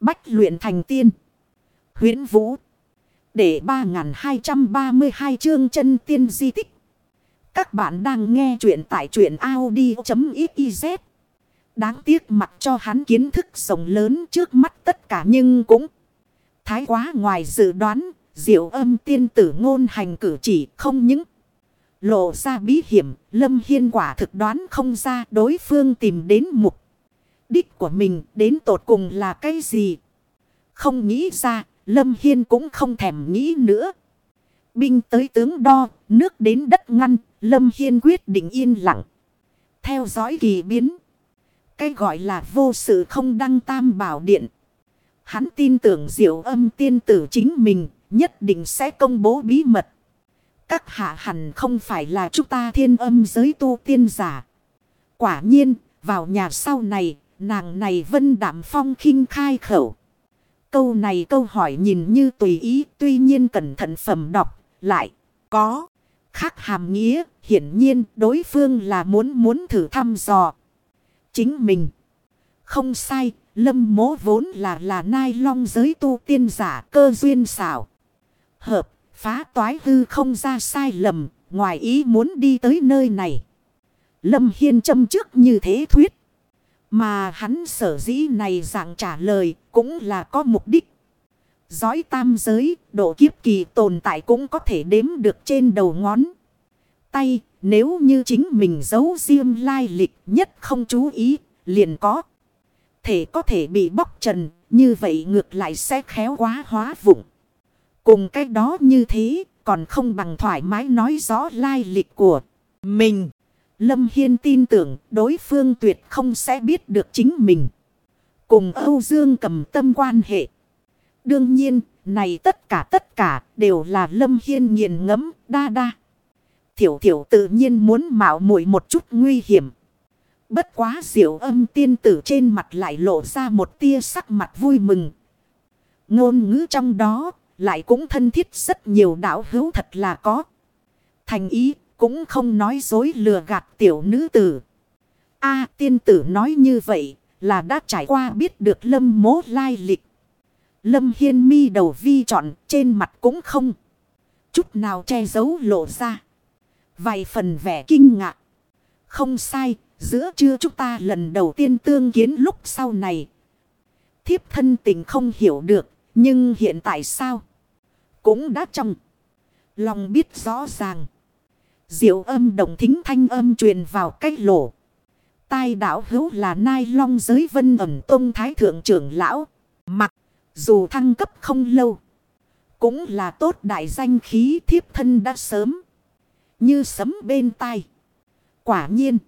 Bách luyện thành tiên. huyễn Vũ. Để 3232 chương chân tiên di tích. Các bạn đang nghe truyện tại truyện Audi.xyz. Đáng tiếc mặt cho hắn kiến thức rộng lớn trước mắt tất cả nhưng cũng thái quá ngoài dự đoán. Diệu âm tiên tử ngôn hành cử chỉ không những lộ ra bí hiểm. Lâm Hiên quả thực đoán không ra đối phương tìm đến mục đích của mình đến tột cùng là cái gì. Không nghĩ ra, Lâm Hiên cũng không thèm nghĩ nữa. Binh tới tướng đo, nước đến đất ngăn, Lâm Hiên quyết định yên lặng. Theo dõi kỳ biến. Cái gọi là vô sự không đăng tam bảo điện. Hắn tin tưởng diệu âm tiên tử chính mình nhất định sẽ công bố bí mật. Các hạ hẳn không phải là chúng ta thiên âm giới tu tiên giả. Quả nhiên, vào nhà sau này, nàng này vân đảm phong khinh khai khẩu. Câu này câu hỏi nhìn như tùy ý, tuy nhiên cẩn thận phẩm đọc, lại có khác hàm nghĩa, hiển nhiên đối phương là muốn muốn thử thăm dò. Chính mình. Không sai, lâm mố vốn là là nai long giới tu tiên giả cơ duyên xảo. Hợp, phá toái hư không ra sai lầm, ngoài ý muốn đi tới nơi này. Lâm Hiên châm trước như thế thuyết. Mà hắn sở dĩ này dạng trả lời cũng là có mục đích. Giói tam giới, độ kiếp kỳ tồn tại cũng có thể đếm được trên đầu ngón. Tay, nếu như chính mình giấu riêng lai lịch nhất không chú ý, liền có. Thể có thể bị bóc trần, như vậy ngược lại sẽ khéo quá hóa vụng. Cùng cái đó như thế, còn không bằng thoải mái nói rõ lai lịch của mình. Lâm Hiên tin tưởng đối phương tuyệt không sẽ biết được chính mình. Cùng Âu Dương cầm tâm quan hệ. Đương nhiên, này tất cả tất cả đều là Lâm Hiên nghiền ngẫm đa đa. Thiểu thiểu tự nhiên muốn mạo muội một chút nguy hiểm. Bất quá diệu âm tiên tử trên mặt lại lộ ra một tia sắc mặt vui mừng. Ngôn ngữ trong đó lại cũng thân thiết rất nhiều đạo hữu thật là có. Thành ý cũng không nói dối lừa gạt tiểu nữ tử. A tiên tử nói như vậy là đã trải qua biết được lâm mố lai lịch. Lâm hiên mi đầu vi trọn trên mặt cũng không. Chút nào che giấu lộ ra. Vài phần vẻ kinh ngạc. Không sai, giữa trưa chúng ta lần đầu tiên tương kiến lúc sau này. Thiếp thân tình không hiểu được, nhưng hiện tại sao? Cũng đã trong. Lòng biết rõ ràng. Diệu âm đồng thính thanh âm truyền vào cách lỗ. Tai đảo hữu là nai long giới vân ẩm tôn thái thượng trưởng lão. Mặc, dù thăng cấp không lâu. Cũng là tốt đại danh khí thiếp thân đã sớm. Như sấm bên tai. Quả nhiên.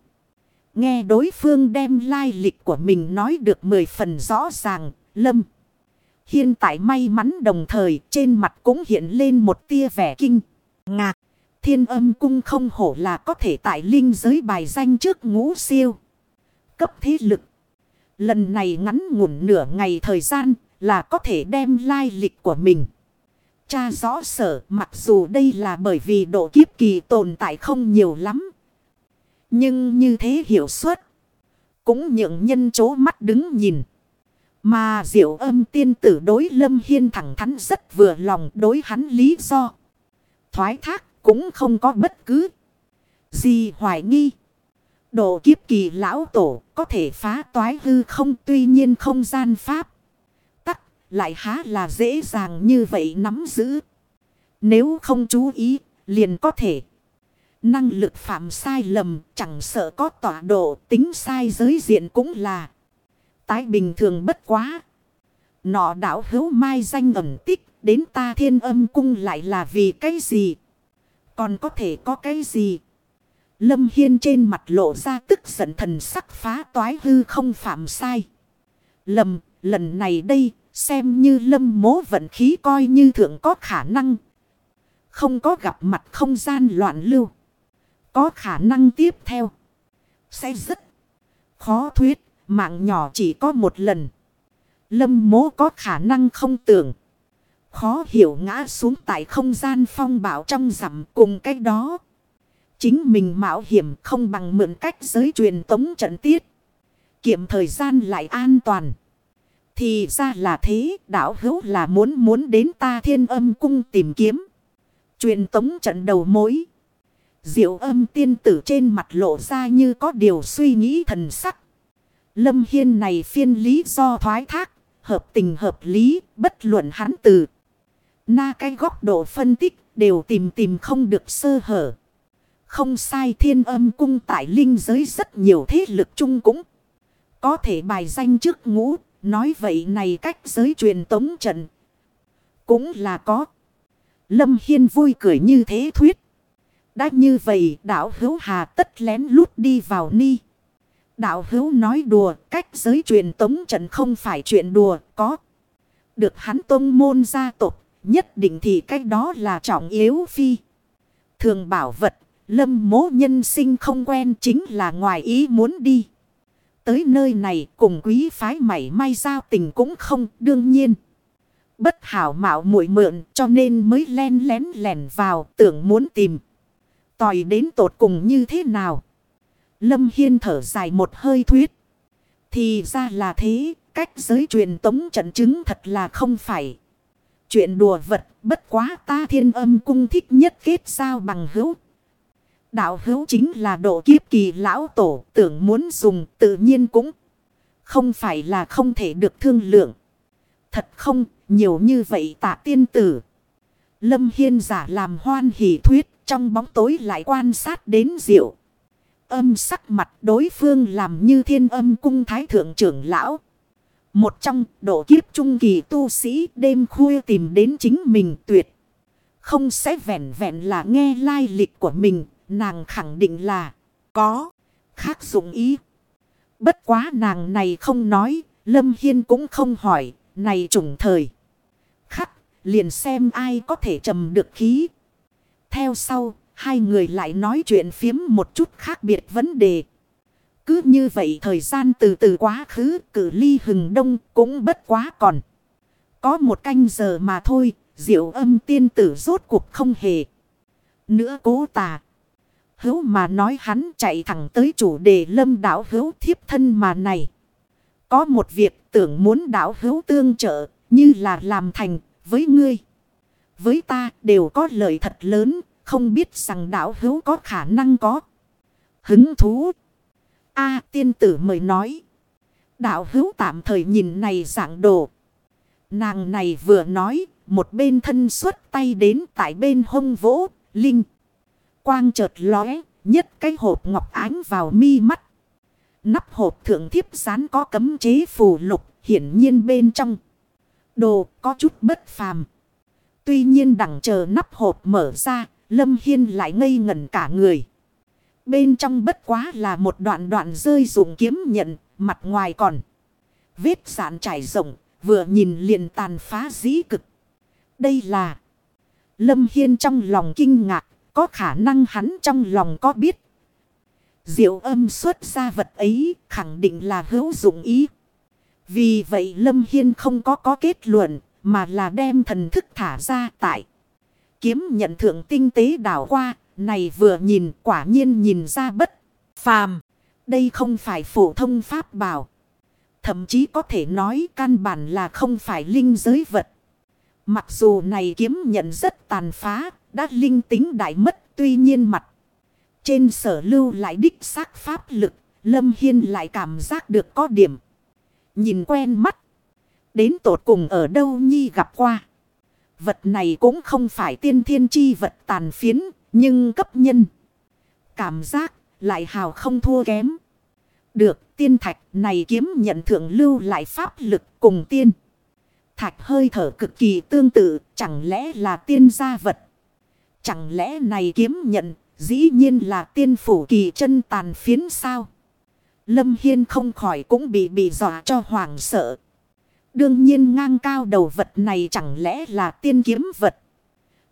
Nghe đối phương đem lai lịch của mình nói được mười phần rõ ràng. Lâm. Hiện tại may mắn đồng thời trên mặt cũng hiện lên một tia vẻ kinh. Ngạc. Thiên âm cung không hổ là có thể tại linh giới bài danh trước ngũ siêu. Cấp thế lực. Lần này ngắn ngủn nửa ngày thời gian là có thể đem lai lịch của mình. Cha rõ sở, mặc dù đây là bởi vì độ kiếp kỳ tồn tại không nhiều lắm. Nhưng như thế hiểu suất. Cũng nhượng nhân chố mắt đứng nhìn. Mà diệu âm tiên tử đối lâm hiên thẳng thắn rất vừa lòng đối hắn lý do. Thoái thác cũng không có bất cứ gì hoài nghi. Độ kiếp kỳ lão tổ có thể phá toái hư không, tuy nhiên không gian pháp. Tắc lại há là dễ dàng như vậy nắm giữ. Nếu không chú ý, liền có thể. Năng lực phạm sai lầm, chẳng sợ có tọa độ, tính sai giới diện cũng là. Tái bình thường bất quá. Nọ đảo hữu mai danh ẩm tích, đến ta thiên âm cung lại là vì cái gì? Còn có thể có cái gì? Lâm Hiên trên mặt lộ ra tức giận thần sắc phá toái hư không phạm sai. Lầm, lần này đây, xem như lâm mố vận khí coi như thượng có khả năng. Không có gặp mặt không gian loạn lưu. Có khả năng tiếp theo. Sẽ rất khó thuyết, mạng nhỏ chỉ có một lần. Lâm mố có khả năng không tưởng. Khó hiểu ngã xuống tại không gian phong bảo trong rằm cùng cách đó. Chính mình mạo hiểm không bằng mượn cách giới truyền tống trận tiết. Kiệm thời gian lại an toàn. Thì ra là thế, đảo hữu là muốn muốn đến ta thiên âm cung tìm kiếm. Truyền tống trận đầu mối. Diệu âm tiên tử trên mặt lộ ra như có điều suy nghĩ thần sắc. Lâm Hiên này phiên lý do thoái thác, hợp tình hợp lý, bất luận hắn từ. Na cái góc độ phân tích đều tìm tìm không được sơ hở. Không sai thiên âm cung tại linh giới rất nhiều thế lực chung cũng. Có thể bài danh trước ngũ, nói vậy này cách giới truyền tống trận. Cũng là có. Lâm Hiên vui cười như thế thuyết. Đã như vậy đảo hữu hà tất lén lút đi vào ni. Đạo hữu nói đùa, cách giới truyền tống trận không phải chuyện đùa, có. Được hắn tông môn gia tộc nhất định thì cách đó là trọng yếu phi. Thường bảo vật, lâm mố nhân sinh không quen chính là ngoài ý muốn đi. Tới nơi này cùng quý phái mảy may giao tình cũng không đương nhiên. Bất hảo mạo muội mượn cho nên mới len lén lẻn vào tưởng muốn tìm. Tòi đến tột cùng như thế nào? Lâm Hiên thở dài một hơi thuyết. Thì ra là thế, cách giới truyền tống trận chứng thật là không phải. Chuyện đùa vật, bất quá ta thiên âm cung thích nhất kết sao bằng hữu. Đạo hữu chính là độ kiếp kỳ lão tổ, tưởng muốn dùng tự nhiên cũng không phải là không thể được thương lượng. Thật không, nhiều như vậy tạ tiên tử. Lâm Hiên giả làm hoan hỷ thuyết, trong bóng tối lại quan sát đến diệu âm sắc mặt đối phương làm như thiên âm cung thái thượng trưởng lão. Một trong độ kiếp trung kỳ tu sĩ đêm khuya tìm đến chính mình tuyệt. Không sẽ vẹn vẹn là nghe lai lịch của mình, nàng khẳng định là có, khác dụng ý. Bất quá nàng này không nói, Lâm Hiên cũng không hỏi, này trùng thời. Khắc, liền xem ai có thể trầm được khí. Theo sau, Hai người lại nói chuyện phiếm một chút khác biệt vấn đề. Cứ như vậy thời gian từ từ quá khứ cử ly hừng đông cũng bất quá còn. Có một canh giờ mà thôi, diệu âm tiên tử rốt cuộc không hề. Nữa cố tà. Hữu mà nói hắn chạy thẳng tới chủ đề lâm đảo hữu thiếp thân mà này. Có một việc tưởng muốn đảo hữu tương trợ như là làm thành với ngươi. Với ta đều có lợi thật lớn không biết rằng đảo hữu có khả năng có. Hứng thú. A tiên tử mời nói. Đạo hữu tạm thời nhìn này dạng đồ. Nàng này vừa nói. Một bên thân xuất tay đến tại bên hông vỗ. Linh. Quang chợt lóe. Nhất cái hộp ngọc ánh vào mi mắt. Nắp hộp thượng thiếp rán có cấm chế phù lục. Hiển nhiên bên trong. Đồ có chút bất phàm. Tuy nhiên đằng chờ nắp hộp mở ra, Lâm Hiên lại ngây ngẩn cả người. Bên trong bất quá là một đoạn đoạn rơi dụng kiếm nhận, mặt ngoài còn. Vết sạn trải rộng, vừa nhìn liền tàn phá dĩ cực. Đây là... Lâm Hiên trong lòng kinh ngạc, có khả năng hắn trong lòng có biết. Diệu âm xuất ra vật ấy khẳng định là hữu dụng ý. Vì vậy Lâm Hiên không có có kết luận mà là đem thần thức thả ra tại kiếm nhận thượng tinh tế đảo qua, này vừa nhìn quả nhiên nhìn ra bất phàm. Đây không phải phổ thông pháp bảo. Thậm chí có thể nói căn bản là không phải linh giới vật. Mặc dù này kiếm nhận rất tàn phá, đã linh tính đại mất tuy nhiên mặt. Trên sở lưu lại đích xác pháp lực, Lâm Hiên lại cảm giác được có điểm. Nhìn quen mắt. Đến tột cùng ở đâu nhi gặp qua. Vật này cũng không phải tiên thiên chi vật tàn phiến, nhưng cấp nhân. Cảm giác lại hào không thua kém. Được tiên thạch này kiếm nhận thượng lưu lại pháp lực cùng tiên. Thạch hơi thở cực kỳ tương tự, chẳng lẽ là tiên gia vật. Chẳng lẽ này kiếm nhận, dĩ nhiên là tiên phủ kỳ chân tàn phiến sao? Lâm Hiên không khỏi cũng bị bị dọa cho hoàng sợ. Đương nhiên ngang cao đầu vật này chẳng lẽ là tiên kiếm vật.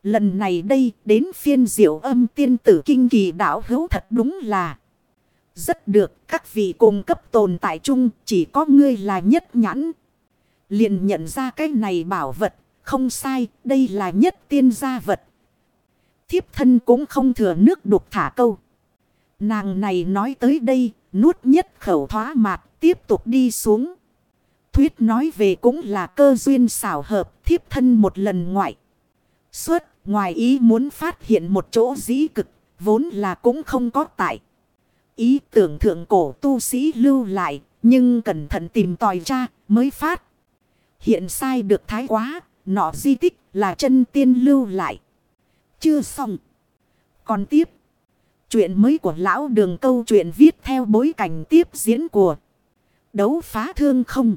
Lần này đây, đến phiên diệu âm tiên tử kinh kỳ đảo hữu thật đúng là. Rất được, các vị cùng cấp tồn tại chung, chỉ có ngươi là nhất nhãn. liền nhận ra cái này bảo vật, không sai, đây là nhất tiên gia vật. Thiếp thân cũng không thừa nước đục thả câu. Nàng này nói tới đây, nuốt nhất khẩu thoá mạt, tiếp tục đi xuống. Thuyết nói về cũng là cơ duyên xảo hợp, thiếp thân một lần ngoại. Suốt ngoài ý muốn phát hiện một chỗ dĩ cực, vốn là cũng không có tại. Ý tưởng thượng cổ tu sĩ lưu lại, nhưng cẩn thận tìm tòi ra mới phát. Hiện sai được thái quá, nọ di tích là chân tiên lưu lại. Chưa xong. Còn tiếp. Chuyện mới của lão đường câu chuyện viết theo bối cảnh tiếp diễn của đấu phá thương không.